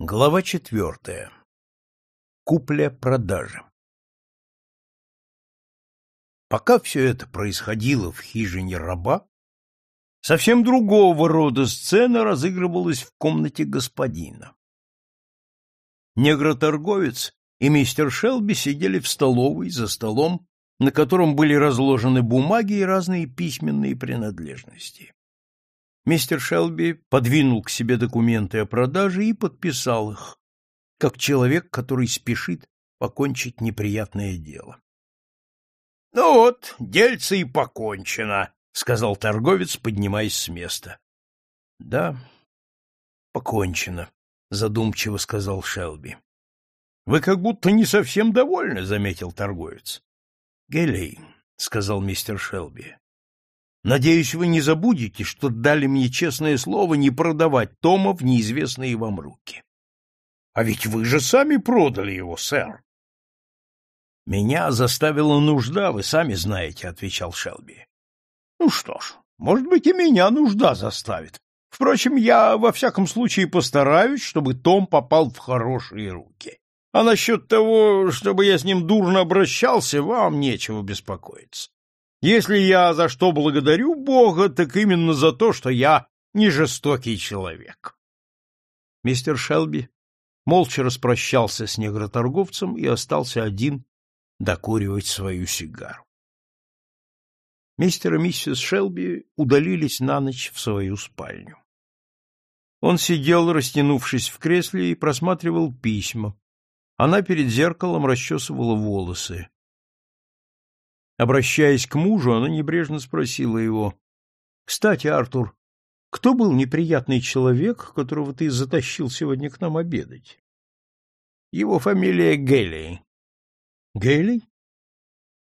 Глава четвертая. Купля-продажа. Пока все это происходило в хижине раба, совсем другого рода сцена разыгрывалась в комнате господина. Негроторговец и мистер Шелби сидели в столовой за столом, на котором были разложены бумаги и разные письменные принадлежности. Мистер Шелби подвинул к себе документы о продаже и подписал их, как человек, который спешит покончить неприятное дело. — Ну вот, дельце и покончено, — сказал торговец, поднимаясь с места. — Да, покончено, — задумчиво сказал Шелби. — Вы как будто не совсем довольны, — заметил торговец. — Гелей, — сказал мистер Шелби, Надеюсь, вы не забудете, что дали мне честное слово не продавать Тома в неизвестные вам руки. — А ведь вы же сами продали его, сэр. — Меня заставила нужда, вы сами знаете, — отвечал Шелби. — Ну что ж, может быть, и меня нужда заставит. Впрочем, я во всяком случае постараюсь, чтобы Том попал в хорошие руки. А насчет того, чтобы я с ним дурно обращался, вам нечего беспокоиться. Если я за что благодарю Бога, так именно за то, что я не жестокий человек. Мистер Шелби молча распрощался с негроторговцем и остался один докуривать свою сигару. Мистер и миссис Шелби удалились на ночь в свою спальню. Он сидел, растянувшись в кресле, и просматривал письма. Она перед зеркалом расчесывала волосы. Обращаясь к мужу, она небрежно спросила его, «Кстати, Артур, кто был неприятный человек, которого ты затащил сегодня к нам обедать?» «Его фамилия Гелли». «Гелли?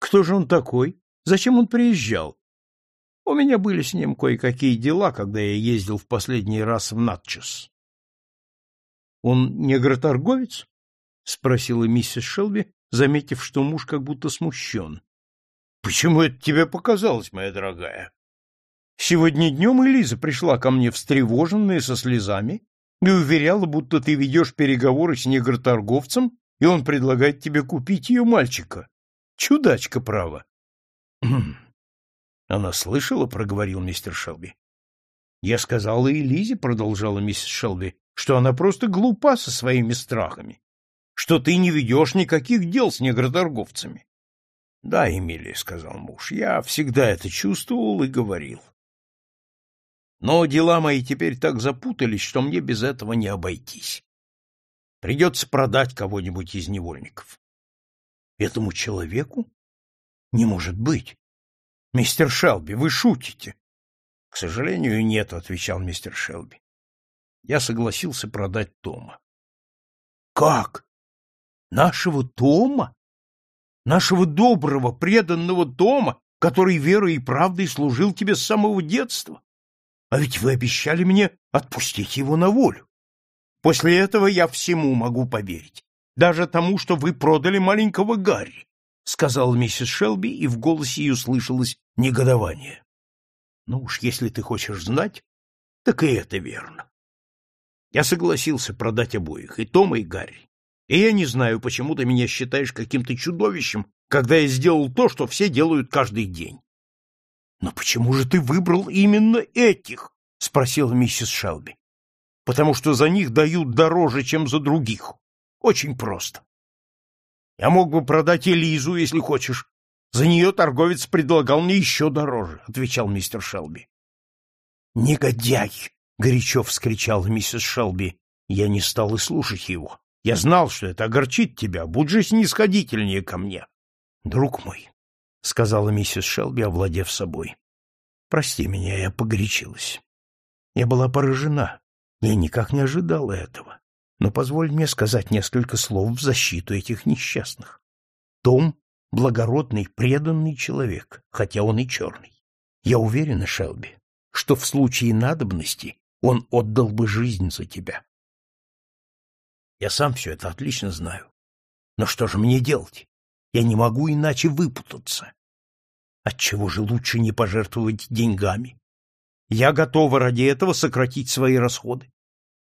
Кто же он такой? Зачем он приезжал?» «У меня были с ним кое-какие дела, когда я ездил в последний раз в Натчес». «Он негроторговец?» — спросила миссис Шелби, заметив, что муж как будто смущен. Почему это тебе показалось, моя дорогая? Сегодня днем Элиза пришла ко мне встревоженная со слезами и уверяла, будто ты ведешь переговоры с негроторговцем, и он предлагает тебе купить ее мальчика. Чудачка, право. Она слышала, проговорил мистер Шелби. Я сказала Элизе, продолжала миссис Шелби, что она просто глупа со своими страхами, что ты не ведешь никаких дел с негроторговцами. — Да, Эмилия, — сказал муж, — я всегда это чувствовал и говорил. Но дела мои теперь так запутались, что мне без этого не обойтись. Придется продать кого-нибудь из невольников. — Этому человеку? Не может быть. Мистер Шелби, вы шутите. — К сожалению, нет, — отвечал мистер Шелби. Я согласился продать Тома. — Как? Нашего Тома? Нашего доброго, преданного дома, который верой и правдой служил тебе с самого детства. А ведь вы обещали мне отпустить его на волю. После этого я всему могу поверить, даже тому, что вы продали маленького Гарри, — сказала миссис Шелби, и в голосе ее слышалось негодование. — Ну уж, если ты хочешь знать, так и это верно. Я согласился продать обоих, и Тома, и Гарри. И я не знаю, почему ты меня считаешь каким-то чудовищем, когда я сделал то, что все делают каждый день. — Но почему же ты выбрал именно этих? — спросила миссис Шелби. — Потому что за них дают дороже, чем за других. Очень просто. Я мог бы продать Элизу, если хочешь. За нее торговец предлагал мне еще дороже, — отвечал мистер Шелби. — Негодяй! — горячо вскричала миссис Шелби. Я не стал и слушать его. Я знал, что это огорчит тебя. Будь же снисходительнее ко мне. — Друг мой, — сказала миссис Шелби, овладев собой, — прости меня, я погорячилась. Я была поражена. Я никак не ожидала этого. Но позволь мне сказать несколько слов в защиту этих несчастных. Том — благородный, преданный человек, хотя он и черный. Я уверена, Шелби, что в случае надобности он отдал бы жизнь за тебя. Я сам все это отлично знаю. Но что же мне делать? Я не могу иначе выпутаться. Отчего же лучше не пожертвовать деньгами? Я готова ради этого сократить свои расходы.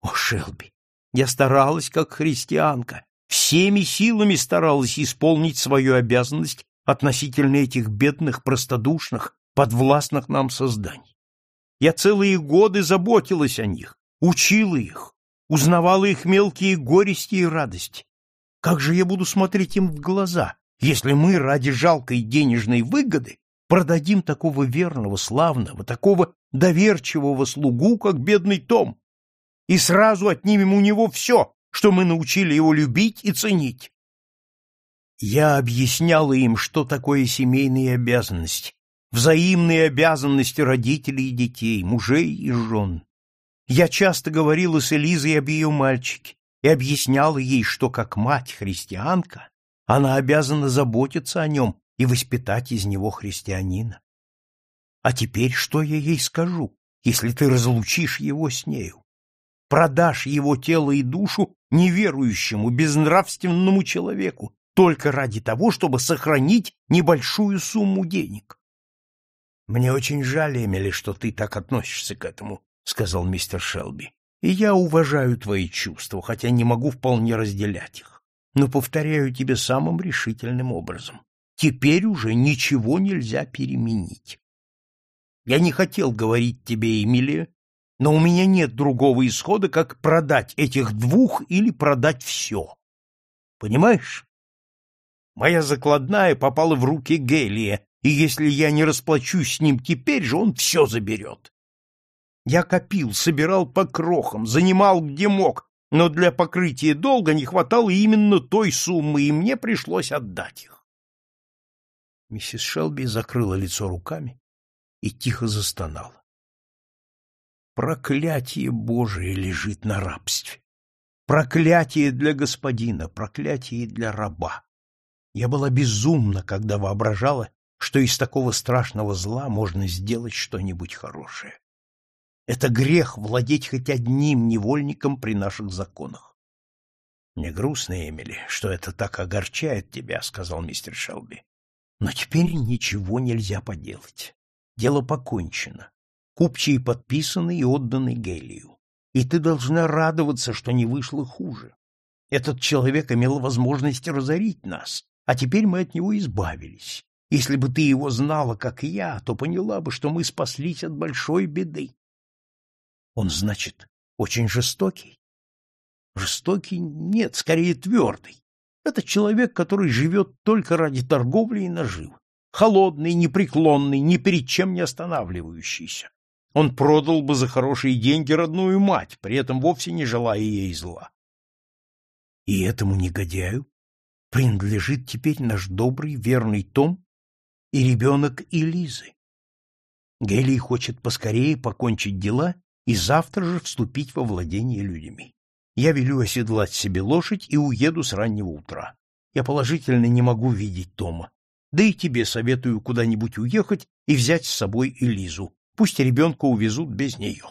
О, Шелби, Я старалась, как христианка, всеми силами старалась исполнить свою обязанность относительно этих бедных, простодушных, подвластных нам созданий. Я целые годы заботилась о них, учила их, узнавала их мелкие горести и радости. Как же я буду смотреть им в глаза, если мы ради жалкой денежной выгоды продадим такого верного, славного, такого доверчивого слугу, как бедный Том, и сразу отнимем у него все, что мы научили его любить и ценить. Я объясняла им, что такое семейные обязанности, взаимные обязанности родителей и детей, мужей и жен. Я часто говорила с Элизой об ее мальчике и объясняла ей, что как мать-христианка она обязана заботиться о нем и воспитать из него христианина. А теперь что я ей скажу, если ты разлучишь его с нею? Продашь его тело и душу неверующему, безнравственному человеку, только ради того, чтобы сохранить небольшую сумму денег. Мне очень жаль, Эмили, что ты так относишься к этому, сказал мистер Шелби. И я уважаю твои чувства, хотя не могу вполне разделять их. Но повторяю тебе самым решительным образом. Теперь уже ничего нельзя переменить. Я не хотел говорить тебе, Эмилия, но у меня нет другого исхода, как продать этих двух или продать все. Понимаешь? Моя закладная попала в руки Гелия, и если я не расплачусь с ним теперь же, он все заберет. Я копил, собирал по крохам, занимал где мог, но для покрытия долга не хватало именно той суммы, и мне пришлось отдать их. Миссис Шелби закрыла лицо руками и тихо застонала. Проклятие Божие лежит на рабстве. Проклятие для господина, проклятие для раба. Я была безумна, когда воображала, что из такого страшного зла можно сделать что-нибудь хорошее. Это грех владеть хоть одним невольником при наших законах. — Мне грустно, Эмили, что это так огорчает тебя, — сказал мистер Шелби. — Но теперь ничего нельзя поделать. Дело покончено. Купчие подписаны и отданы Гелию. И ты должна радоваться, что не вышло хуже. Этот человек имел возможность разорить нас, а теперь мы от него избавились. Если бы ты его знала, как я, то поняла бы, что мы спаслись от большой беды. Он, значит, очень жестокий? Жестокий? Нет, скорее твердый. Это человек, который живет только ради торговли и наживы. Холодный, непреклонный, ни перед чем не останавливающийся. Он продал бы за хорошие деньги родную мать, при этом вовсе не желая ей зла. И этому негодяю принадлежит теперь наш добрый, верный Том и ребенок Элизы. Гелий хочет поскорее покончить дела и завтра же вступить во владение людьми. Я велю оседлать себе лошадь и уеду с раннего утра. Я положительно не могу видеть Тома. Да и тебе советую куда-нибудь уехать и взять с собой Элизу. Пусть ребенка увезут без нее.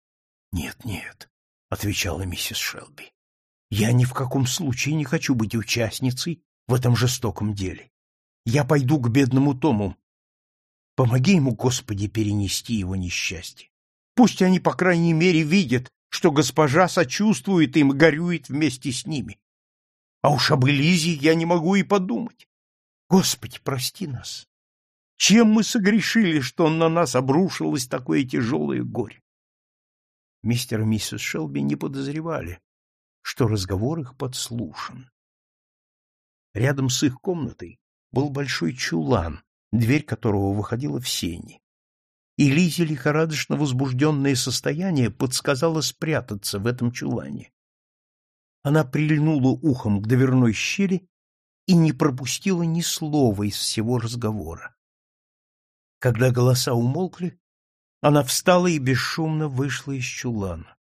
— Нет, нет, — отвечала миссис Шелби. — Я ни в каком случае не хочу быть участницей в этом жестоком деле. Я пойду к бедному Тому. Помоги ему, Господи, перенести его несчастье. Пусть они, по крайней мере, видят, что госпожа сочувствует им и горюет вместе с ними. А уж об Элизе я не могу и подумать. Господи, прости нас. Чем мы согрешили, что на нас обрушилось такое тяжелое горе? Мистер и миссис Шелби не подозревали, что разговор их подслушан. Рядом с их комнатой был большой чулан, дверь которого выходила в сени. И Лизе лихорадочно возбужденное состояние подсказало спрятаться в этом чулане. Она прильнула ухом к дверной щели и не пропустила ни слова из всего разговора. Когда голоса умолкли, она встала и бесшумно вышла из чулана.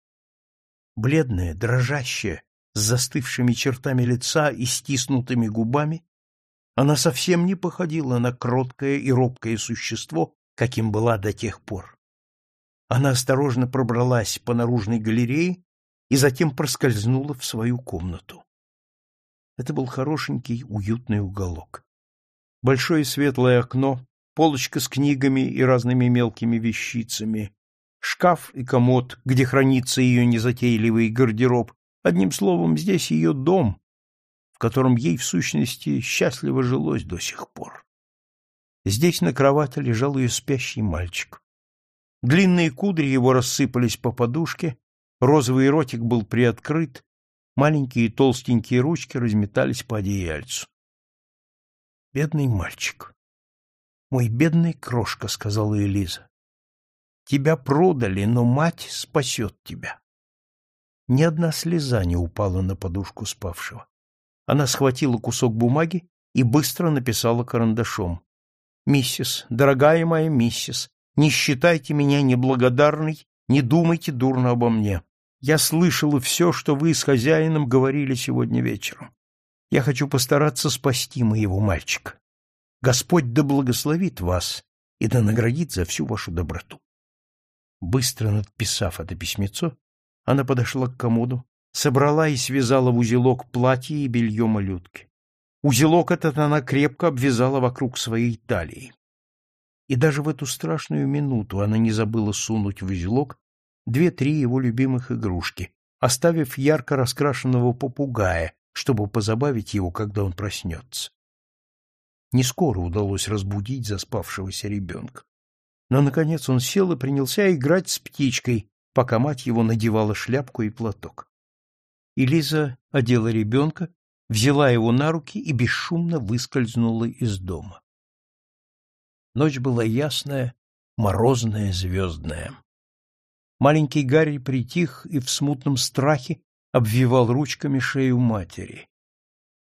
Бледная, дрожащая, с застывшими чертами лица и стиснутыми губами, она совсем не походила на кроткое и робкое существо, каким была до тех пор. Она осторожно пробралась по наружной галерее и затем проскользнула в свою комнату. Это был хорошенький, уютный уголок. Большое светлое окно полочка с книгами и разными мелкими вещицами, шкаф и комод, где хранится ее незатейливый гардероб, Одним словом, здесь ее дом, в котором ей, в сущности, счастливо жилось до сих пор. Здесь на кровати лежал ее спящий мальчик. Длинные кудри его рассыпались по подушке, розовый ротик был приоткрыт, маленькие толстенькие ручки разметались по одеяльцу. Бедный мальчик. Мой бедный крошка, сказала Элиза. Тебя продали, но мать спасет тебя. Ни одна слеза не упала на подушку спавшего. Она схватила кусок бумаги и быстро написала карандашом. «Миссис, дорогая моя миссис, не считайте меня неблагодарной, не думайте дурно обо мне. Я слышала все, что вы с хозяином говорили сегодня вечером. Я хочу постараться спасти моего мальчика. Господь да благословит вас и да наградит за всю вашу доброту. Быстро надписав это письмецо, она подошла к комоду, собрала и связала в узелок платье и белье малютки. Узелок этот она крепко обвязала вокруг своей талии. И даже в эту страшную минуту она не забыла сунуть в узелок две-три его любимых игрушки, оставив ярко раскрашенного попугая, чтобы позабавить его, когда он проснется. Не скоро удалось разбудить заспавшегося ребенка. Но, наконец, он сел и принялся играть с птичкой, пока мать его надевала шляпку и платок. И Лиза одела ребенка, взяла его на руки и бесшумно выскользнула из дома. Ночь была ясная, морозная, звездная. Маленький Гарри притих и в смутном страхе обвивал ручками шею матери.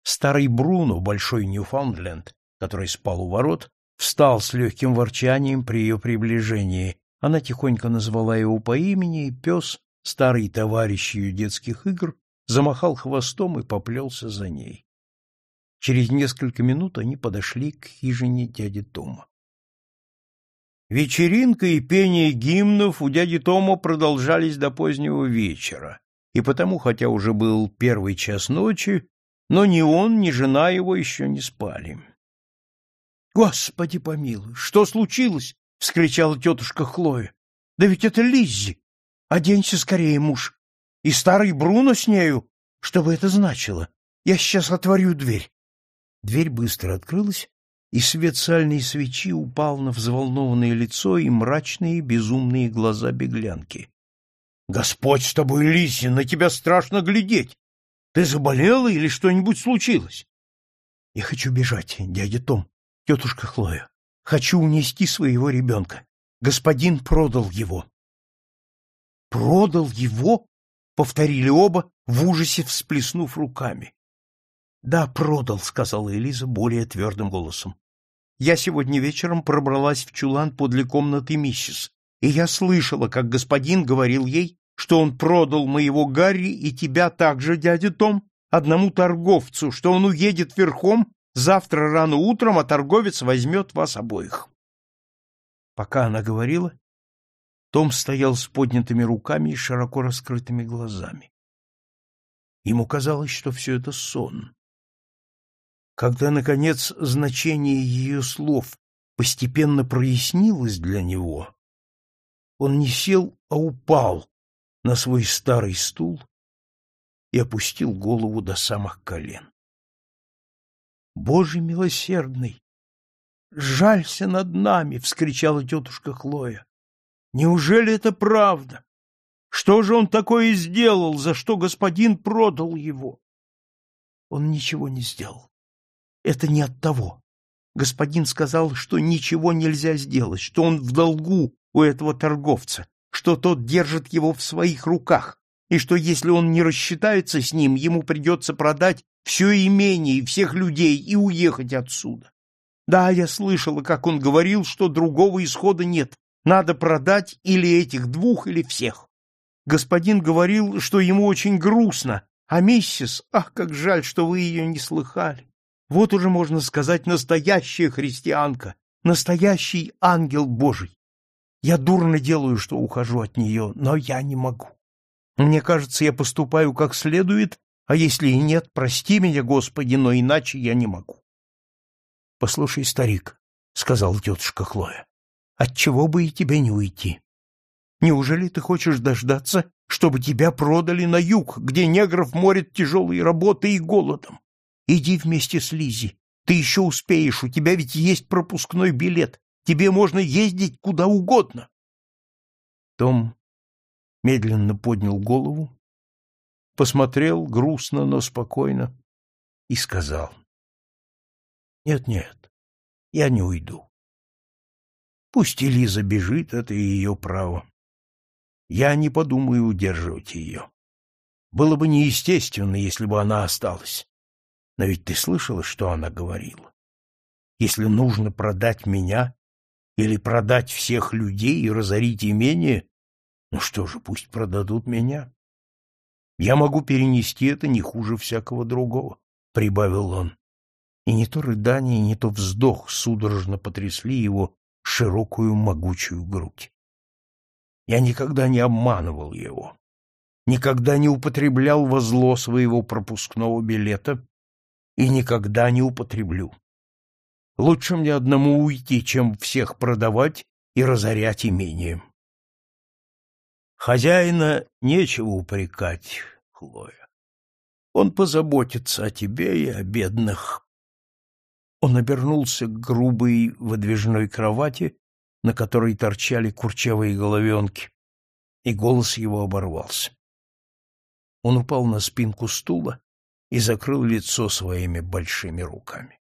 Старый Бруно, большой Ньюфаундленд, который спал у ворот, встал с легким ворчанием при ее приближении. Она тихонько назвала его по имени, и пес, старый товарищ ее детских игр, замахал хвостом и поплелся за ней. Через несколько минут они подошли к хижине дяди Тома. Вечеринка и пение гимнов у дяди Тома продолжались до позднего вечера, и потому, хотя уже был первый час ночи, но ни он, ни жена его еще не спали. — Господи помилуй, что случилось? — вскричала тетушка Хлоя. — Да ведь это Лиззи! Оденься скорее, муж. И старый Бруно с нею. Что бы это значило? Я сейчас отворю дверь. Дверь быстро открылась, и свет сальной свечи упал на взволнованное лицо и мрачные безумные глаза беглянки. — Господь с тобой, Лиси, на тебя страшно глядеть! Ты заболела или что-нибудь случилось? — Я хочу бежать, дядя Том, тетушка Хлоя. Хочу унести своего ребенка. Господин продал его. — Продал его? — повторили оба, в ужасе всплеснув руками. — Да, продал, — сказала Элиза более твердым голосом. Я сегодня вечером пробралась в чулан подле комнаты миссис, и я слышала, как господин говорил ей, что он продал моего Гарри и тебя также, дядя Том, одному торговцу, что он уедет верхом завтра рано утром, а торговец возьмет вас обоих. Пока она говорила, том стоял с поднятыми руками и широко раскрытыми глазами. Ему казалось, что все это сон. Когда, наконец, значение ее слов постепенно прояснилось для него, он не сел, а упал на свой старый стул и опустил голову до самых колен. «Боже милосердный! Жалься над нами!» — вскричала тетушка Хлоя. «Неужели это правда? Что же он такое сделал, за что господин продал его?» Он ничего не сделал. Это не от того. Господин сказал, что ничего нельзя сделать, что он в долгу у этого торговца, что тот держит его в своих руках, и что если он не рассчитается с ним, ему придется продать все имение и всех людей и уехать отсюда. Да, я слышала, как он говорил, что другого исхода нет, надо продать или этих двух, или всех. Господин говорил, что ему очень грустно, а миссис, ах, как жаль, что вы ее не слыхали. Вот уже, можно сказать, настоящая христианка, настоящий ангел Божий. Я дурно делаю, что ухожу от нее, но я не могу. Мне кажется, я поступаю как следует, а если и нет, прости меня, Господи, но иначе я не могу. — Послушай, старик, — сказал тетушка Хлоя, — отчего бы и тебе не уйти? Неужели ты хочешь дождаться, чтобы тебя продали на юг, где негров морят тяжелой работой и голодом. Иди вместе с Лизи. Ты еще успеешь, у тебя ведь есть пропускной билет. Тебе можно ездить куда угодно. Том медленно поднял голову, посмотрел грустно, но спокойно и сказал. Нет, нет, я не уйду. Пусть Элиза бежит, это ее право. Я не подумаю удерживать ее. Было бы неестественно, если бы она осталась. Но ведь ты слышала, что она говорила? Если нужно продать меня или продать всех людей и разорить имение, ну что же, пусть продадут меня. Я могу перенести это не хуже всякого другого, — прибавил он. И не то рыдание, не то вздох судорожно потрясли его широкую могучую грудь. Я никогда не обманывал его, никогда не употреблял во зло своего пропускного билета и никогда не употреблю. Лучше мне одному уйти, чем всех продавать и разорять имением. Хозяина нечего упрекать, Хлоя. Он позаботится о тебе и о бедных. Он обернулся к грубой выдвижной кровати, на которой торчали курчавые головенки, и голос его оборвался. Он упал на спинку стула и закрыл лицо своими большими руками.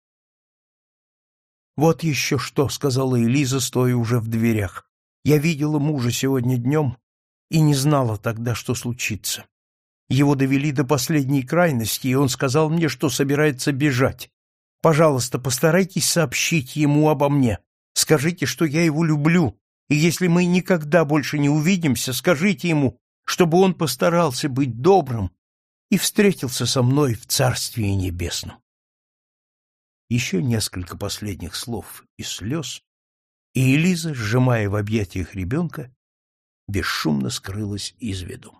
«Вот еще что», — сказала Элиза, стоя уже в дверях. «Я видела мужа сегодня днем и не знала тогда, что случится. Его довели до последней крайности, и он сказал мне, что собирается бежать. Пожалуйста, постарайтесь сообщить ему обо мне. Скажите, что я его люблю, и если мы никогда больше не увидимся, скажите ему, чтобы он постарался быть добрым и встретился со мной в Царствии Небесном. Еще несколько последних слов и слез, и Элиза, сжимая в объятиях ребенка, бесшумно скрылась из виду.